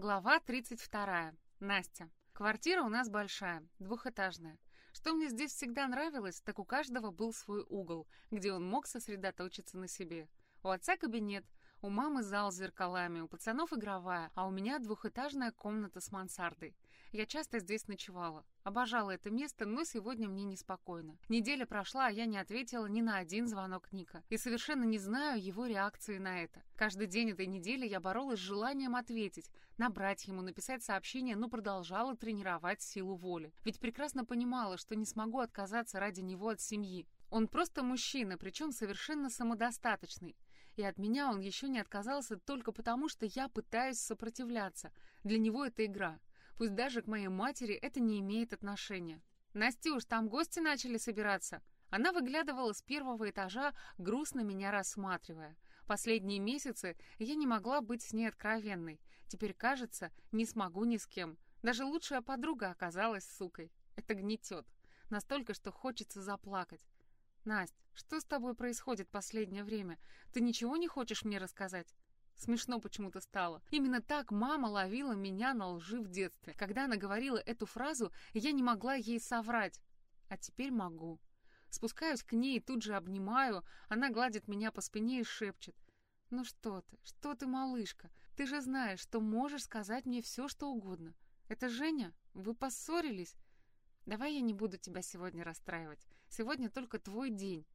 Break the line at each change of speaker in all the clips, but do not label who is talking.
Глава 32. Настя. Квартира у нас большая, двухэтажная. Что мне здесь всегда нравилось, так у каждого был свой угол, где он мог сосредоточиться на себе. У отца кабинет, у мамы зал с зеркалами, у пацанов игровая, а у меня двухэтажная комната с мансардой. Я часто здесь ночевала. Обожала это место, но сегодня мне неспокойно. Неделя прошла, а я не ответила ни на один звонок Ника. И совершенно не знаю его реакции на это. Каждый день этой недели я боролась с желанием ответить, набрать ему, написать сообщение, но продолжала тренировать силу воли. Ведь прекрасно понимала, что не смогу отказаться ради него от семьи. Он просто мужчина, причем совершенно самодостаточный. И от меня он еще не отказался только потому, что я пытаюсь сопротивляться. Для него это игра. Пусть даже к моей матери это не имеет отношения. «Настюш, там гости начали собираться?» Она выглядывала с первого этажа, грустно меня рассматривая. Последние месяцы я не могла быть с ней откровенной. Теперь, кажется, не смогу ни с кем. Даже лучшая подруга оказалась сукой. Это гнетет. Настолько, что хочется заплакать. «Насть, что с тобой происходит последнее время? Ты ничего не хочешь мне рассказать?» Смешно почему-то стало. Именно так мама ловила меня на лжи в детстве. Когда она говорила эту фразу, я не могла ей соврать. А теперь могу. Спускаюсь к ней и тут же обнимаю. Она гладит меня по спине и шепчет. «Ну что ты, что ты, малышка? Ты же знаешь, что можешь сказать мне все, что угодно. Это Женя? Вы поссорились? Давай я не буду тебя сегодня расстраивать. Сегодня только твой день.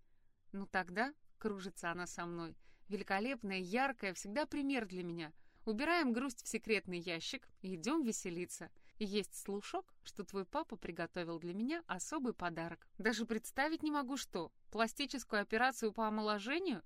Ну тогда, кружится она со мной, великолепная, яркая, всегда пример для меня. Убираем грусть в секретный ящик и идем веселиться. И есть слушок, что твой папа приготовил для меня особый подарок. Даже представить не могу, что. Пластическую операцию по омоложению?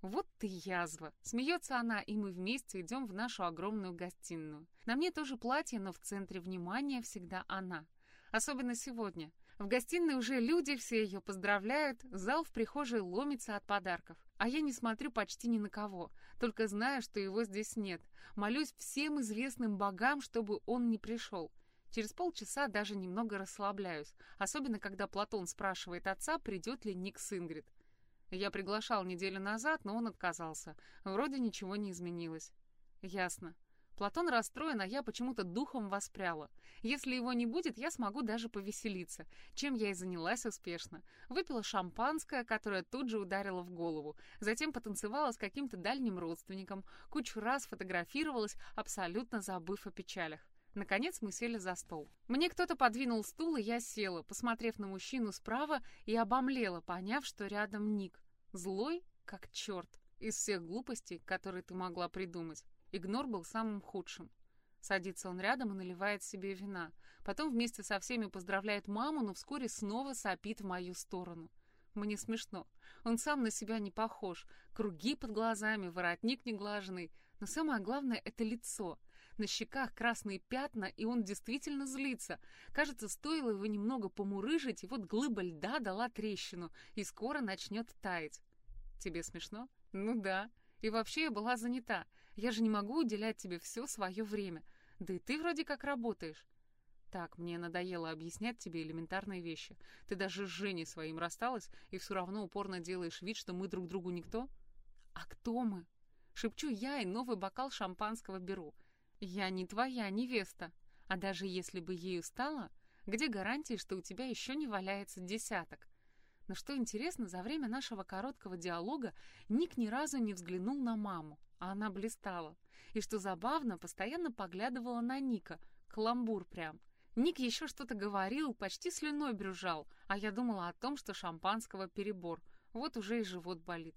Вот ты язва. Смеется она, и мы вместе идем в нашу огромную гостиную. На мне тоже платье, но в центре внимания всегда она. Особенно сегодня. В гостиной уже люди, все ее поздравляют, зал в прихожей ломится от подарков. А я не смотрю почти ни на кого, только знаю, что его здесь нет. Молюсь всем известным богам, чтобы он не пришел. Через полчаса даже немного расслабляюсь, особенно когда Платон спрашивает отца, придет ли Ник с Ингрид. Я приглашал неделю назад, но он отказался. Вроде ничего не изменилось. Ясно. Платон расстроен, а я почему-то духом воспряла. Если его не будет, я смогу даже повеселиться, чем я и занялась успешно. Выпила шампанское, которое тут же ударило в голову. Затем потанцевала с каким-то дальним родственником, кучу раз фотографировалась, абсолютно забыв о печалях. Наконец мы сели за стол. Мне кто-то подвинул стул, и я села, посмотрев на мужчину справа, и обомлела, поняв, что рядом Ник. Злой, как черт, из всех глупостей, которые ты могла придумать. Игнор был самым худшим. Садится он рядом и наливает себе вина. Потом вместе со всеми поздравляет маму, но вскоре снова сопит в мою сторону. Мне смешно. Он сам на себя не похож. Круги под глазами, воротник неглаженный. Но самое главное — это лицо. На щеках красные пятна, и он действительно злится. Кажется, стоило его немного помурыжить, и вот глыба льда дала трещину, и скоро начнет таять. Тебе смешно? Ну да. И вообще я была занята. Я же не могу уделять тебе все свое время. Да и ты вроде как работаешь. Так, мне надоело объяснять тебе элементарные вещи. Ты даже с Женей своим рассталась и все равно упорно делаешь вид, что мы друг другу никто? А кто мы? Шепчу я и новый бокал шампанского беру. Я не твоя невеста. А даже если бы ею стала, где гарантии, что у тебя еще не валяется десяток? Но что интересно, за время нашего короткого диалога Ник ни разу не взглянул на маму а она блистала. И что забавно, постоянно поглядывала на Ника, каламбур прям. Ник еще что-то говорил, почти слюной брюжал, а я думала о том, что шампанского перебор. Вот уже и живот болит.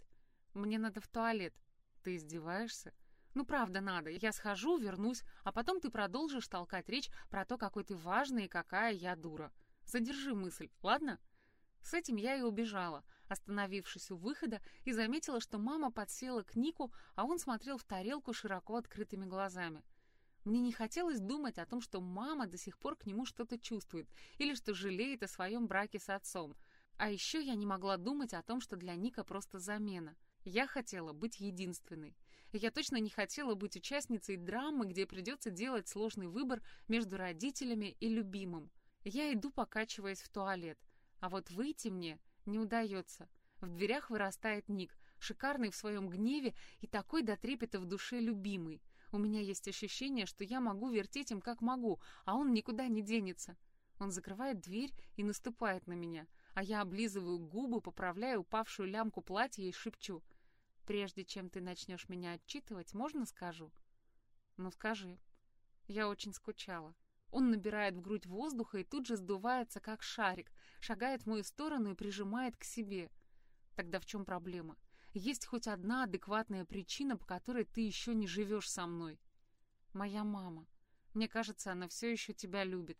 Мне надо в туалет. Ты издеваешься? Ну, правда, надо. Я схожу, вернусь, а потом ты продолжишь толкать речь про то, какой ты важный и какая я дура. Задержи мысль, ладно? С этим я и убежала, остановившись у выхода, и заметила, что мама подсела к Нику, а он смотрел в тарелку широко открытыми глазами. Мне не хотелось думать о том, что мама до сих пор к нему что-то чувствует, или что жалеет о своем браке с отцом. А еще я не могла думать о том, что для Ника просто замена. Я хотела быть единственной. Я точно не хотела быть участницей драмы, где придется делать сложный выбор между родителями и любимым. Я иду, покачиваясь в туалет. А вот выйти мне не удается. В дверях вырастает Ник, шикарный в своем гневе и такой до трепета в душе любимый. У меня есть ощущение, что я могу вертеть им как могу, а он никуда не денется. Он закрывает дверь и наступает на меня, а я облизываю губы, поправляю упавшую лямку платья и шепчу. «Прежде чем ты начнешь меня отчитывать, можно скажу?» «Ну скажи». Я очень скучала. Он набирает в грудь воздуха и тут же сдувается, как шарик, шагает в мою сторону и прижимает к себе. Тогда в чем проблема? Есть хоть одна адекватная причина, по которой ты еще не живешь со мной? Моя мама. Мне кажется, она все еще тебя любит.